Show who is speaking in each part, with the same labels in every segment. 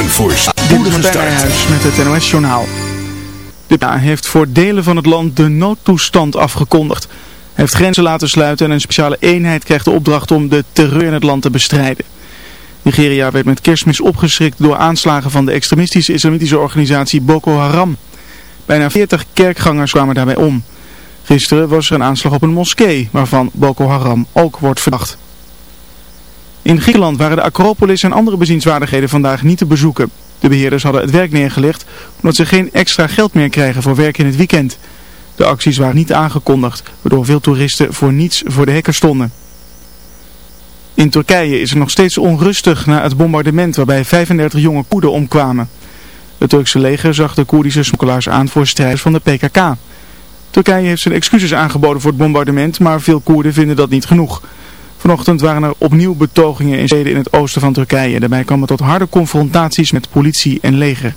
Speaker 1: Een voorspoedige start.
Speaker 2: met het NOS Journaal. De PA heeft voor delen van het land de noodtoestand afgekondigd. Hij heeft grenzen laten sluiten en een speciale eenheid krijgt de opdracht om de terreur in het land te bestrijden. Nigeria werd met kerstmis opgeschrikt door aanslagen van de extremistische islamitische organisatie Boko Haram. Bijna 40 kerkgangers kwamen daarbij om. Gisteren was er een aanslag op een moskee waarvan Boko Haram ook wordt verdacht. In Griekenland waren de Acropolis en andere bezienswaardigheden vandaag niet te bezoeken. De beheerders hadden het werk neergelegd omdat ze geen extra geld meer krijgen voor werk in het weekend. De acties waren niet aangekondigd, waardoor veel toeristen voor niets voor de hekken stonden. In Turkije is het nog steeds onrustig na het bombardement waarbij 35 jonge Koerden omkwamen. Het Turkse leger zag de Koerdische smokkelaars aan voor strijders van de PKK. Turkije heeft zijn excuses aangeboden voor het bombardement, maar veel Koerden vinden dat niet genoeg. Vanochtend waren er opnieuw betogingen in steden in het oosten van Turkije. Daarbij kwam het tot harde confrontaties met politie en leger.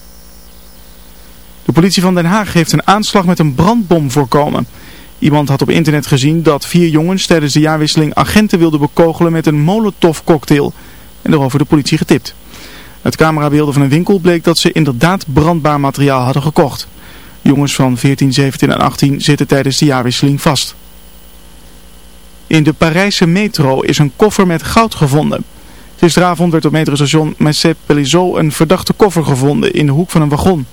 Speaker 2: De politie van Den Haag heeft een aanslag met een brandbom voorkomen. Iemand had op internet gezien dat vier jongens tijdens de jaarwisseling agenten wilden bekogelen met een molotov cocktail en erover de politie getipt. Uit camerabeelden van een winkel bleek dat ze inderdaad brandbaar materiaal hadden gekocht. Jongens van 14, 17 en 18 zitten tijdens de jaarwisseling vast. In de Parijse metro is een koffer met goud gevonden. Gisteravond werd op metrostation Messe Pelizot een verdachte koffer gevonden in de hoek van een wagon.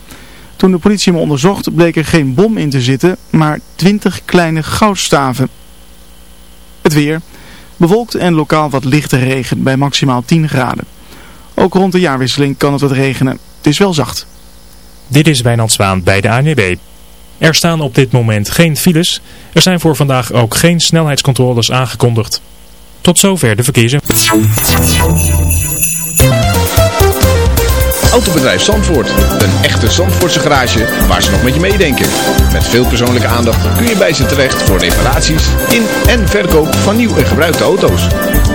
Speaker 2: Toen de politie hem onderzocht bleek er geen bom in te zitten, maar 20 kleine goudstaven. Het weer. Bewolkt en lokaal wat lichte regen bij maximaal 10 graden. Ook rond de jaarwisseling kan het wat regenen. Het is wel zacht.
Speaker 3: Dit is Wijnand Zwaan bij de ANWB. Er staan op dit moment geen files. Er zijn voor vandaag ook geen snelheidscontroles aangekondigd. Tot zover de verkeersinformatie.
Speaker 4: Autobedrijf Zandvoort. Een echte Zandvoortse garage waar ze nog met je meedenken. Met veel persoonlijke aandacht kun je bij ze terecht voor reparaties in en verkoop van nieuw en gebruikte auto's.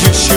Speaker 5: you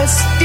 Speaker 6: Paris.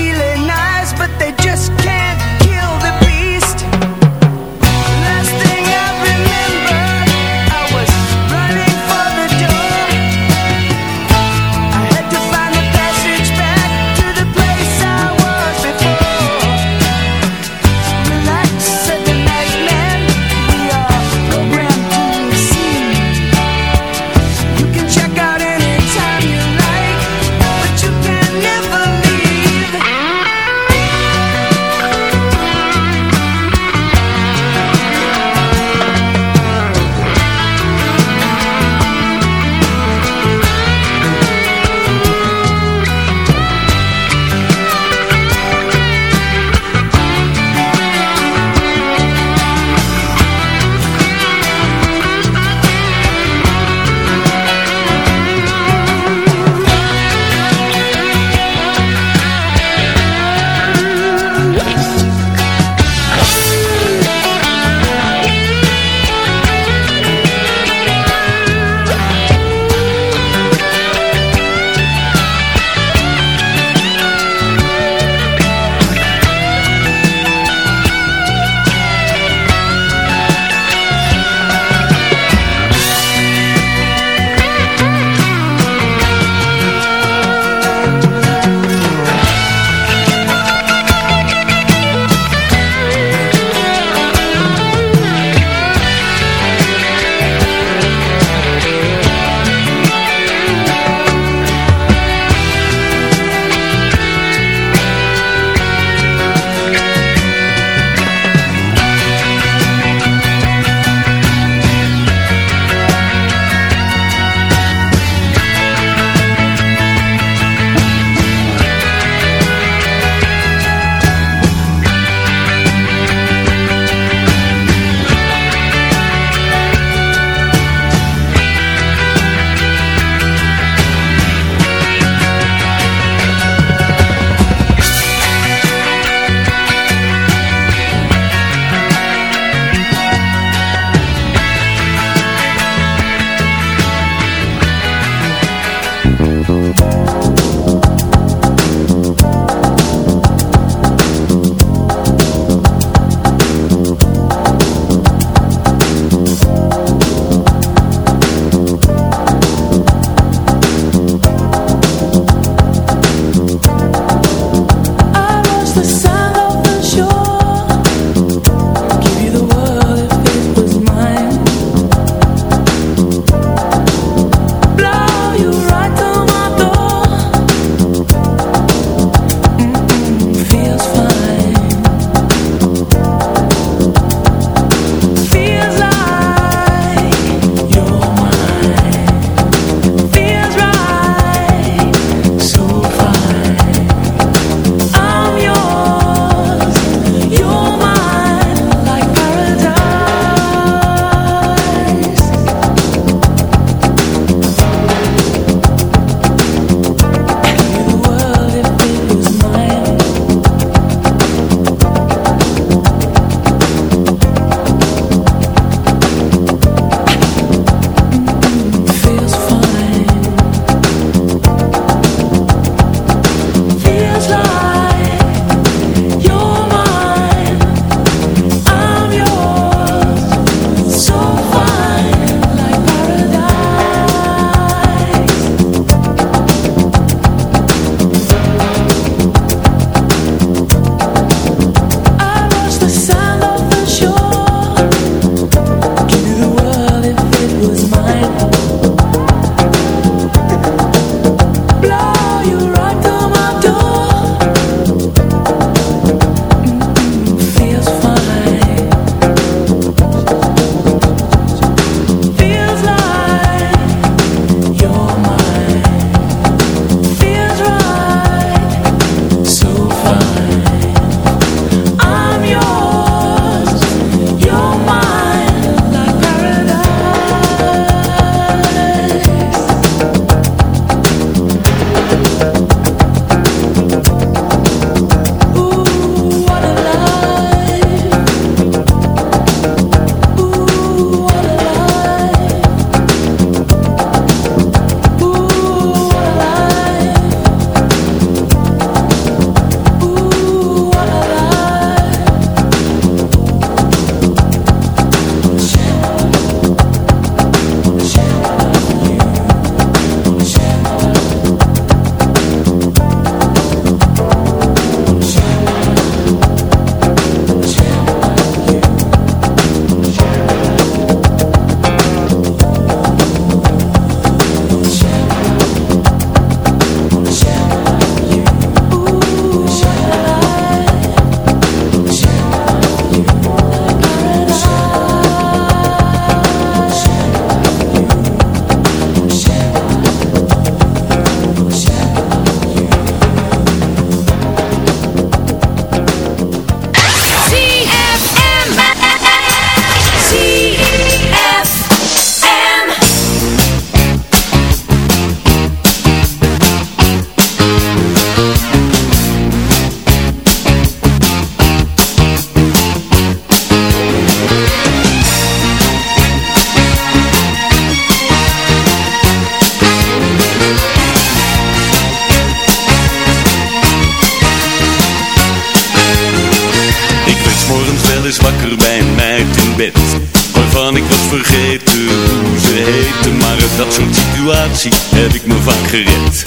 Speaker 6: heb ik me vaak gered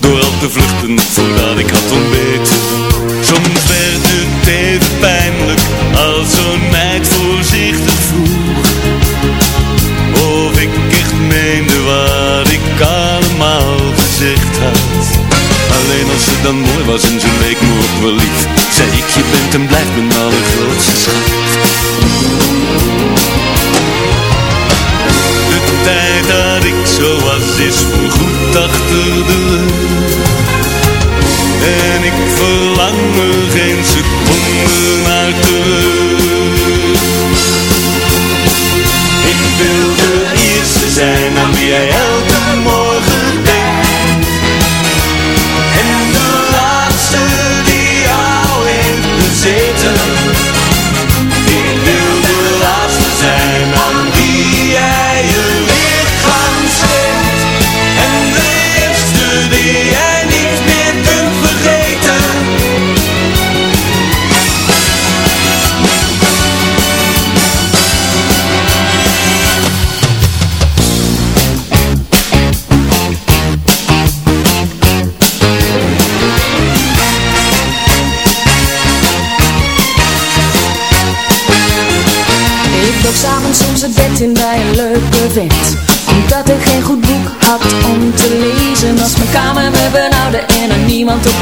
Speaker 6: Door al te vluchten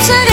Speaker 6: noche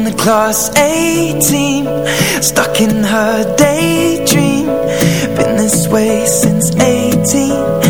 Speaker 6: in
Speaker 7: the class 18 Stuck in her daydream. Been this way since 18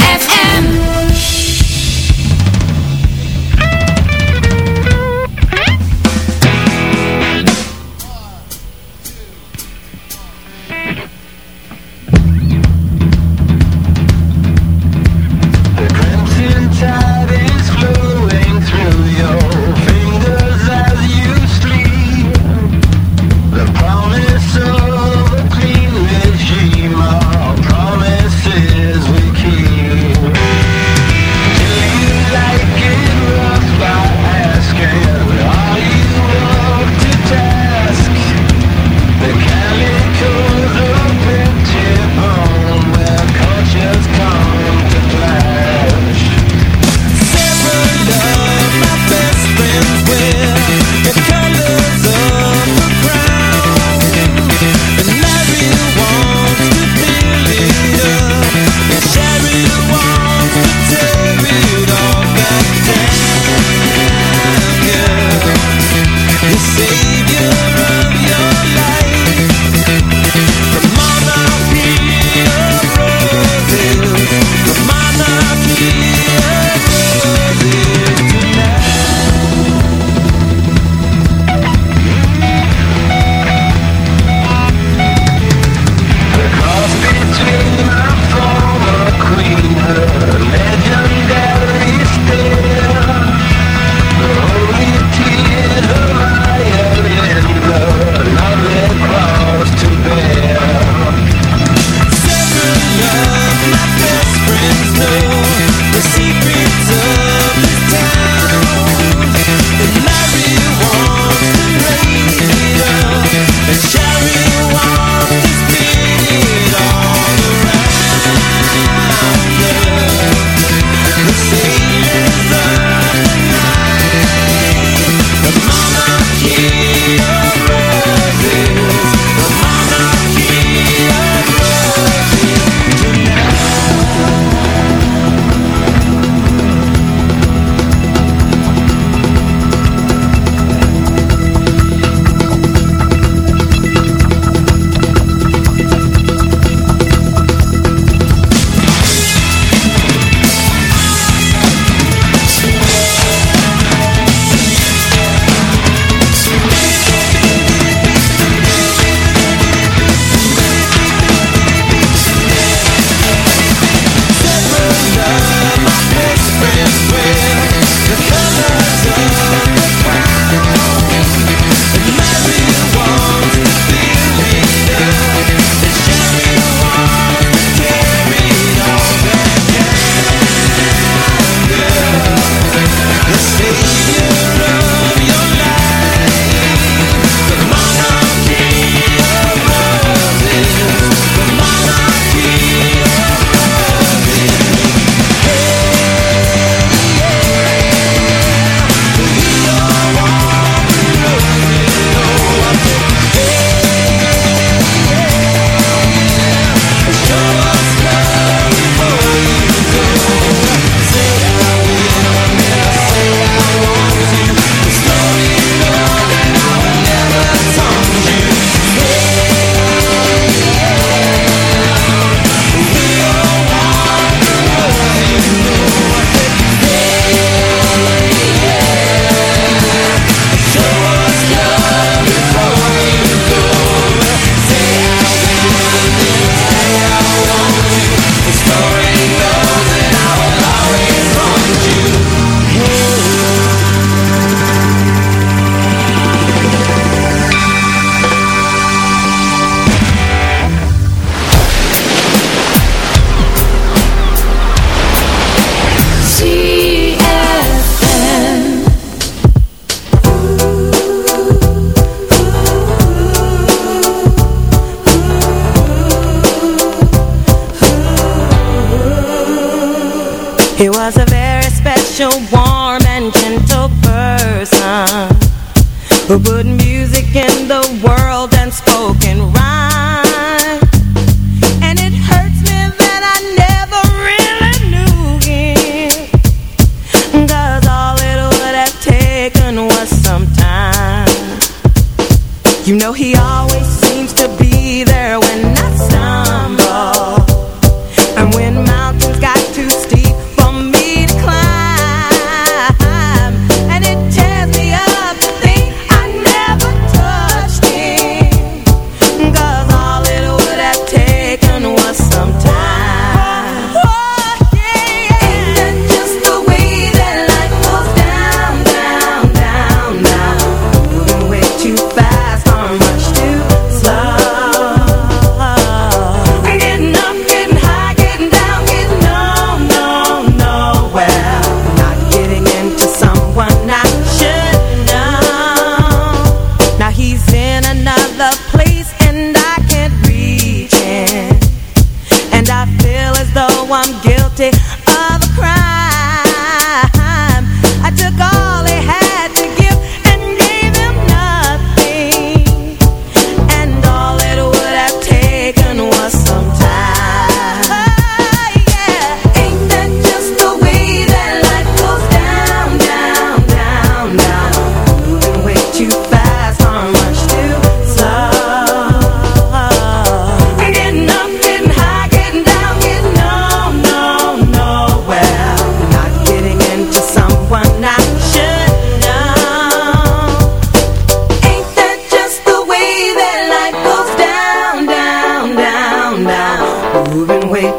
Speaker 8: was a very special one.